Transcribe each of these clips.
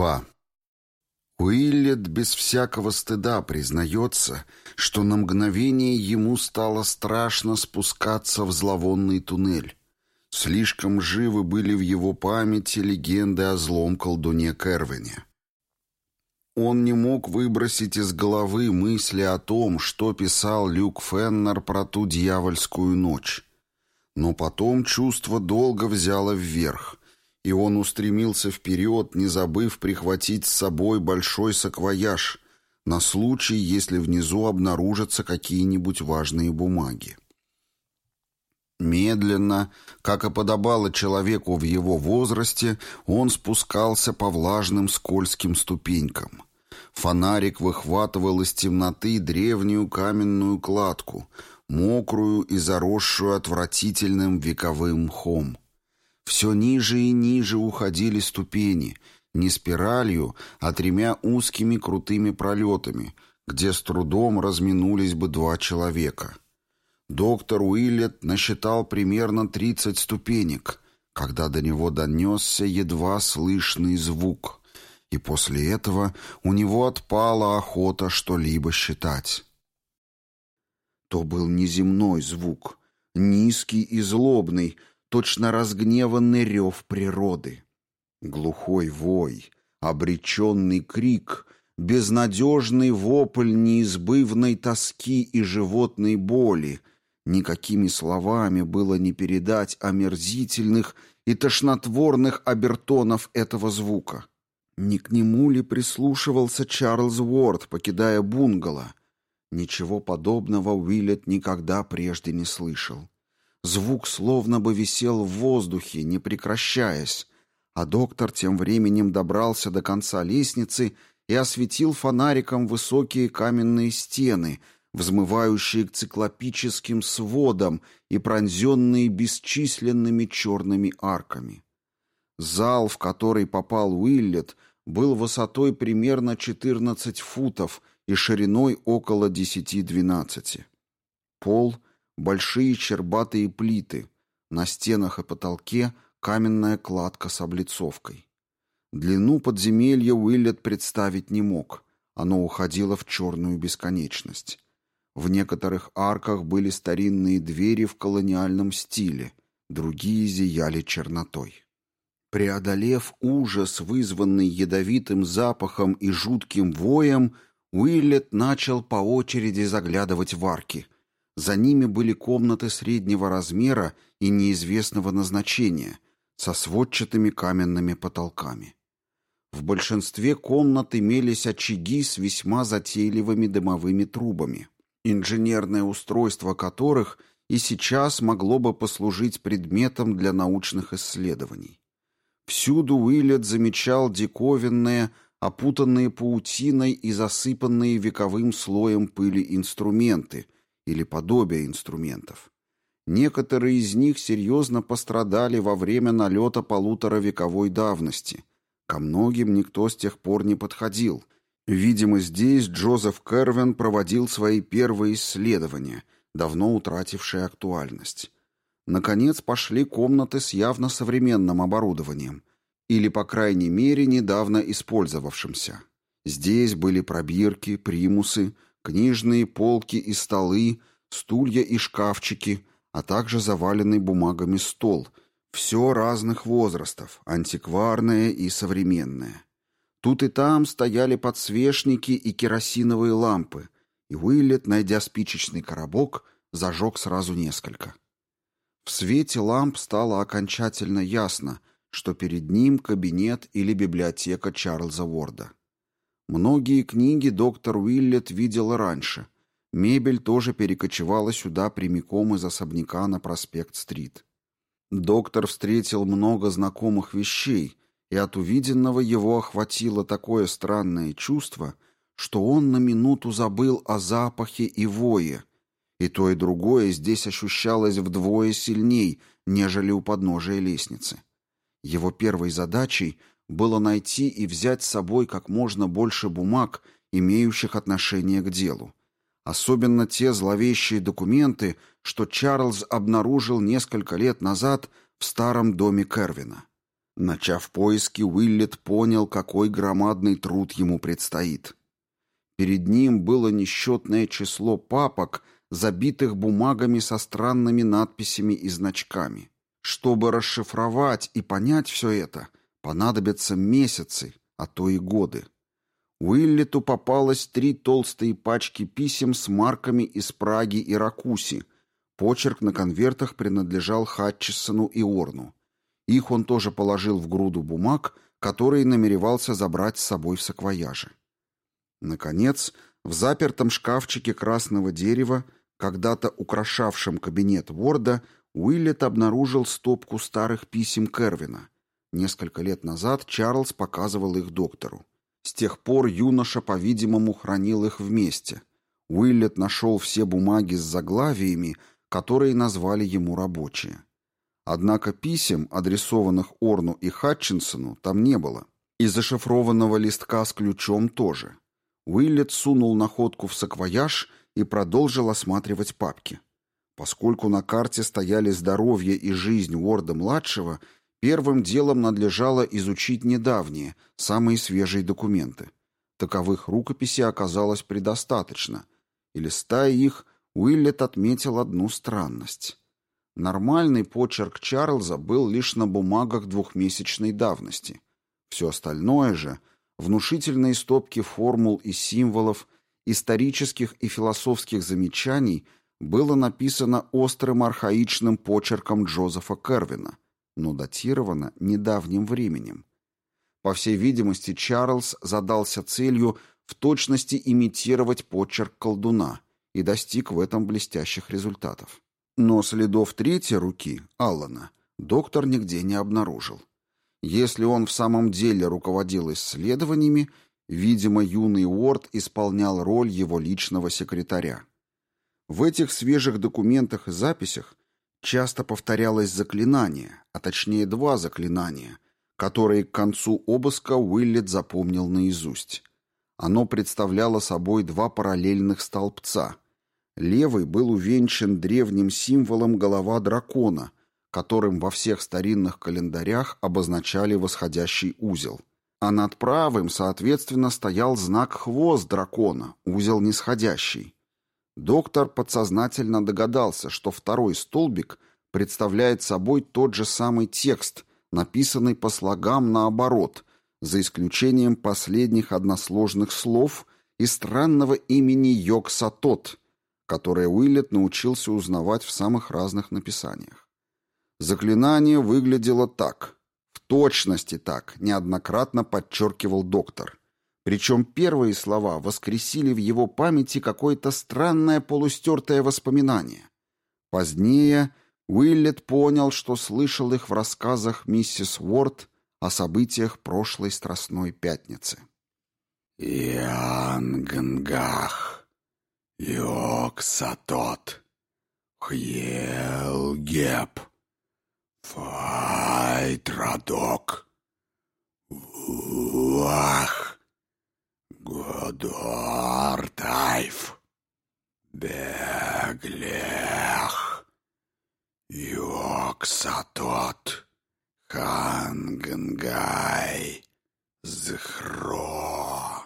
2. Уиллет без всякого стыда признается, что на мгновение ему стало страшно спускаться в зловонный туннель. Слишком живы были в его памяти легенды о злом колдуне Кервине. Он не мог выбросить из головы мысли о том, что писал Люк Феннер про ту дьявольскую ночь. Но потом чувство долго взяло вверх, и он устремился вперед, не забыв прихватить с собой большой саквояж на случай, если внизу обнаружатся какие-нибудь важные бумаги. Медленно, как и подобало человеку в его возрасте, он спускался по влажным скользким ступенькам. Фонарик выхватывал из темноты древнюю каменную кладку, мокрую и заросшую отвратительным вековым мхом. Все ниже и ниже уходили ступени, не спиралью, а тремя узкими крутыми пролетами, где с трудом разминулись бы два человека. Доктор Уиллет насчитал примерно тридцать ступенек, когда до него донесся едва слышный звук, и после этого у него отпала охота что-либо считать. То был неземной звук, низкий и злобный, точно разгневанный рев природы. Глухой вой, обреченный крик, безнадежный вопль неизбывной тоски и животной боли. Никакими словами было не передать омерзительных и тошнотворных обертонов этого звука. Не к нему ли прислушивался Чарльз Уорд, покидая бунгало? Ничего подобного Уиллет никогда прежде не слышал. Звук словно бы висел в воздухе, не прекращаясь, а доктор тем временем добрался до конца лестницы и осветил фонариком высокие каменные стены, взмывающие к циклопическим сводам и пронзенные бесчисленными черными арками. Зал, в который попал Уиллет, был высотой примерно 14 футов и шириной около 10-12. Пол — большие щербатые плиты, на стенах и потолке каменная кладка с облицовкой. Длину подземелья Уиллет представить не мог, оно уходило в черную бесконечность. В некоторых арках были старинные двери в колониальном стиле, другие зияли чернотой. Преодолев ужас, вызванный ядовитым запахом и жутким воем, Уиллет начал по очереди заглядывать в арки — за ними были комнаты среднего размера и неизвестного назначения, со сводчатыми каменными потолками. В большинстве комнат имелись очаги с весьма затейливыми дымовыми трубами, инженерное устройство которых и сейчас могло бы послужить предметом для научных исследований. Всюду Уиллет замечал диковинные, опутанные паутиной и засыпанные вековым слоем пыли инструменты – или подобие инструментов. Некоторые из них серьезно пострадали во время налета полуторавековой давности. Ко многим никто с тех пор не подходил. Видимо, здесь Джозеф Кервин проводил свои первые исследования, давно утратившие актуальность. Наконец пошли комнаты с явно современным оборудованием, или, по крайней мере, недавно использовавшимся. Здесь были пробирки, примусы, книжные полки и столы, стулья и шкафчики, а также заваленный бумагами стол. Все разных возрастов, антикварное и современное. Тут и там стояли подсвечники и керосиновые лампы, и Уиллет, найдя спичечный коробок, зажег сразу несколько. В свете ламп стало окончательно ясно, что перед ним кабинет или библиотека Чарльза Уорда. Многие книги доктор Уиллет видел раньше. Мебель тоже перекочевала сюда прямиком из особняка на проспект-стрит. Доктор встретил много знакомых вещей, и от увиденного его охватило такое странное чувство, что он на минуту забыл о запахе и вое, и то и другое здесь ощущалось вдвое сильней, нежели у подножия лестницы. Его первой задачей было найти и взять с собой как можно больше бумаг, имеющих отношение к делу. Особенно те зловещие документы, что Чарльз обнаружил несколько лет назад в старом доме Кервина. Начав поиски, Уиллет понял, какой громадный труд ему предстоит. Перед ним было несчетное число папок, забитых бумагами со странными надписями и значками. Чтобы расшифровать и понять все это, понадобятся месяцы, а то и годы. Уиллету попалось три толстые пачки писем с марками из Праги и Ракуси. Почерк на конвертах принадлежал Хатчисону и Орну. Их он тоже положил в груду бумаг, которые намеревался забрать с собой в саквояже. Наконец, в запертом шкафчике красного дерева, когда-то украшавшем кабинет Ворда, Уиллет обнаружил стопку старых писем Кервина. Несколько лет назад Чарльз показывал их доктору. С тех пор юноша, по-видимому, хранил их вместе. Уиллет нашел все бумаги с заглавиями, которые назвали ему рабочие. Однако писем, адресованных Орну и Хатчинсону, там не было. И зашифрованного листка с ключом тоже. Уиллет сунул находку в саквояж и продолжил осматривать папки. Поскольку на карте стояли здоровье и жизнь Уорда-младшего, первым делом надлежало изучить недавние, самые свежие документы. Таковых рукописей оказалось предостаточно, и листая их, Уиллет отметил одну странность. Нормальный почерк Чарльза был лишь на бумагах двухмесячной давности. Все остальное же — внушительные стопки формул и символов, исторических и философских замечаний — было написано острым архаичным почерком Джозефа Кервина, но датировано недавним временем. По всей видимости, Чарльз задался целью в точности имитировать почерк колдуна и достиг в этом блестящих результатов. Но следов третьей руки, Аллана, доктор нигде не обнаружил. Если он в самом деле руководил исследованиями, видимо, юный Уорд исполнял роль его личного секретаря. В этих свежих документах и записях часто повторялось заклинание, а точнее два заклинания, которые к концу обыска Уиллет запомнил наизусть. Оно представляло собой два параллельных столбца. Левый был увенчан древним символом голова дракона, которым во всех старинных календарях обозначали восходящий узел. А над правым, соответственно, стоял знак хвост дракона, узел нисходящий. Доктор подсознательно догадался, что второй столбик представляет собой тот же самый текст, написанный по слогам наоборот, за исключением последних односложных слов и странного имени Йог-Сатот, которое Уиллет научился узнавать в самых разных написаниях. Заклинание выглядело так, в точности так, неоднократно подчеркивал доктор. Причем первые слова воскресили в его памяти какое-то странное полустертое воспоминание. Позднее Уиллет понял, что слышал их в рассказах миссис Уорд о событиях прошлой Страстной Пятницы. «Янгнгах, Йоксатот, Хьелгеп, Файтрадок, Уах!» Годортайф, Беглех, Йоксатот, Хангангай, Зхро.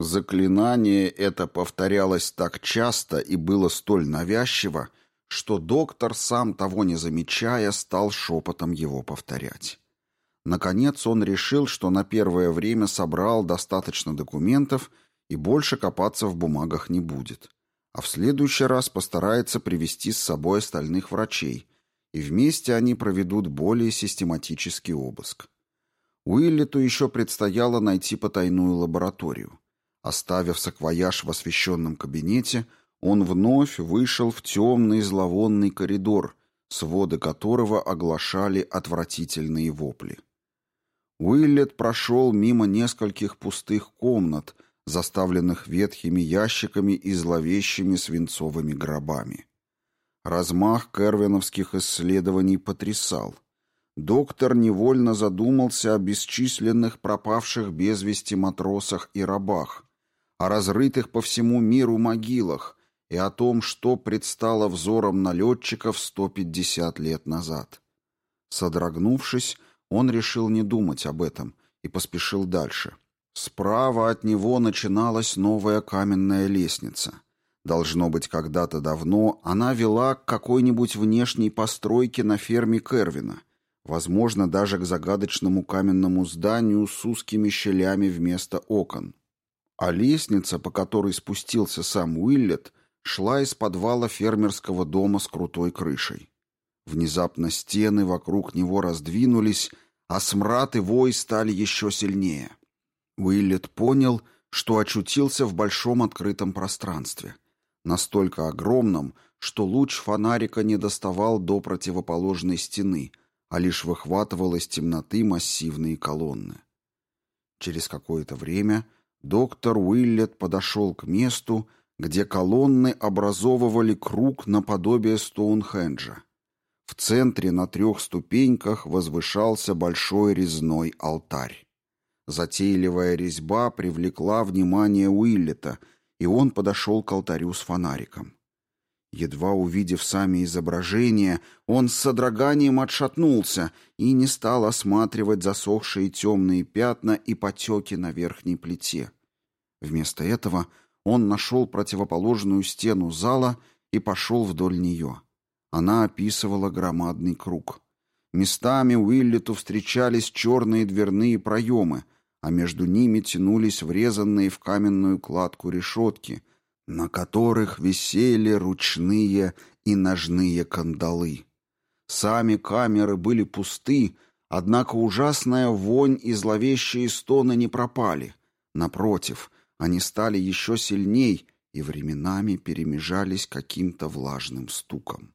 Заклинание это повторялось так часто и было столь навязчиво, что доктор, сам того не замечая, стал шепотом его повторять. Наконец он решил, что на первое время собрал достаточно документов и больше копаться в бумагах не будет. А в следующий раз постарается привести с собой остальных врачей, и вместе они проведут более систематический обыск. Уиллету еще предстояло найти потайную лабораторию. Оставив саквояж в освещенном кабинете, он вновь вышел в темный зловонный коридор, своды которого оглашали отвратительные вопли. Уиллет прошел мимо нескольких пустых комнат, заставленных ветхими ящиками и зловещими свинцовыми гробами. Размах кервиновских исследований потрясал. Доктор невольно задумался о бесчисленных пропавших без вести матросах и рабах, о разрытых по всему миру могилах и о том, что предстало взором налетчиков 150 лет назад. Содрогнувшись, он решил не думать об этом и поспешил дальше. Справа от него начиналась новая каменная лестница. Должно быть, когда-то давно она вела к какой-нибудь внешней постройке на ферме Кервина, возможно, даже к загадочному каменному зданию с узкими щелями вместо окон. А лестница, по которой спустился сам Уиллет, шла из подвала фермерского дома с крутой крышей. Внезапно стены вокруг него раздвинулись, а смрад и вой стали еще сильнее. Уиллет понял, что очутился в большом открытом пространстве, настолько огромном, что луч фонарика не доставал до противоположной стены, а лишь выхватывал из темноты массивные колонны. Через какое-то время доктор Уиллет подошел к месту, где колонны образовывали круг наподобие Стоунхенджа. В центре на трех ступеньках возвышался большой резной алтарь. Затейливая резьба привлекла внимание Уиллета, и он подошел к алтарю с фонариком. Едва увидев сами изображения, он с содроганием отшатнулся и не стал осматривать засохшие темные пятна и потеки на верхней плите. Вместо этого он нашел противоположную стену зала и пошел вдоль нее. Она описывала громадный круг. Местами Уиллету встречались черные дверные проемы, а между ними тянулись врезанные в каменную кладку решетки, на которых висели ручные и ножные кандалы. Сами камеры были пусты, однако ужасная вонь и зловещие стоны не пропали. Напротив, они стали еще сильней и временами перемежались каким-то влажным стуком.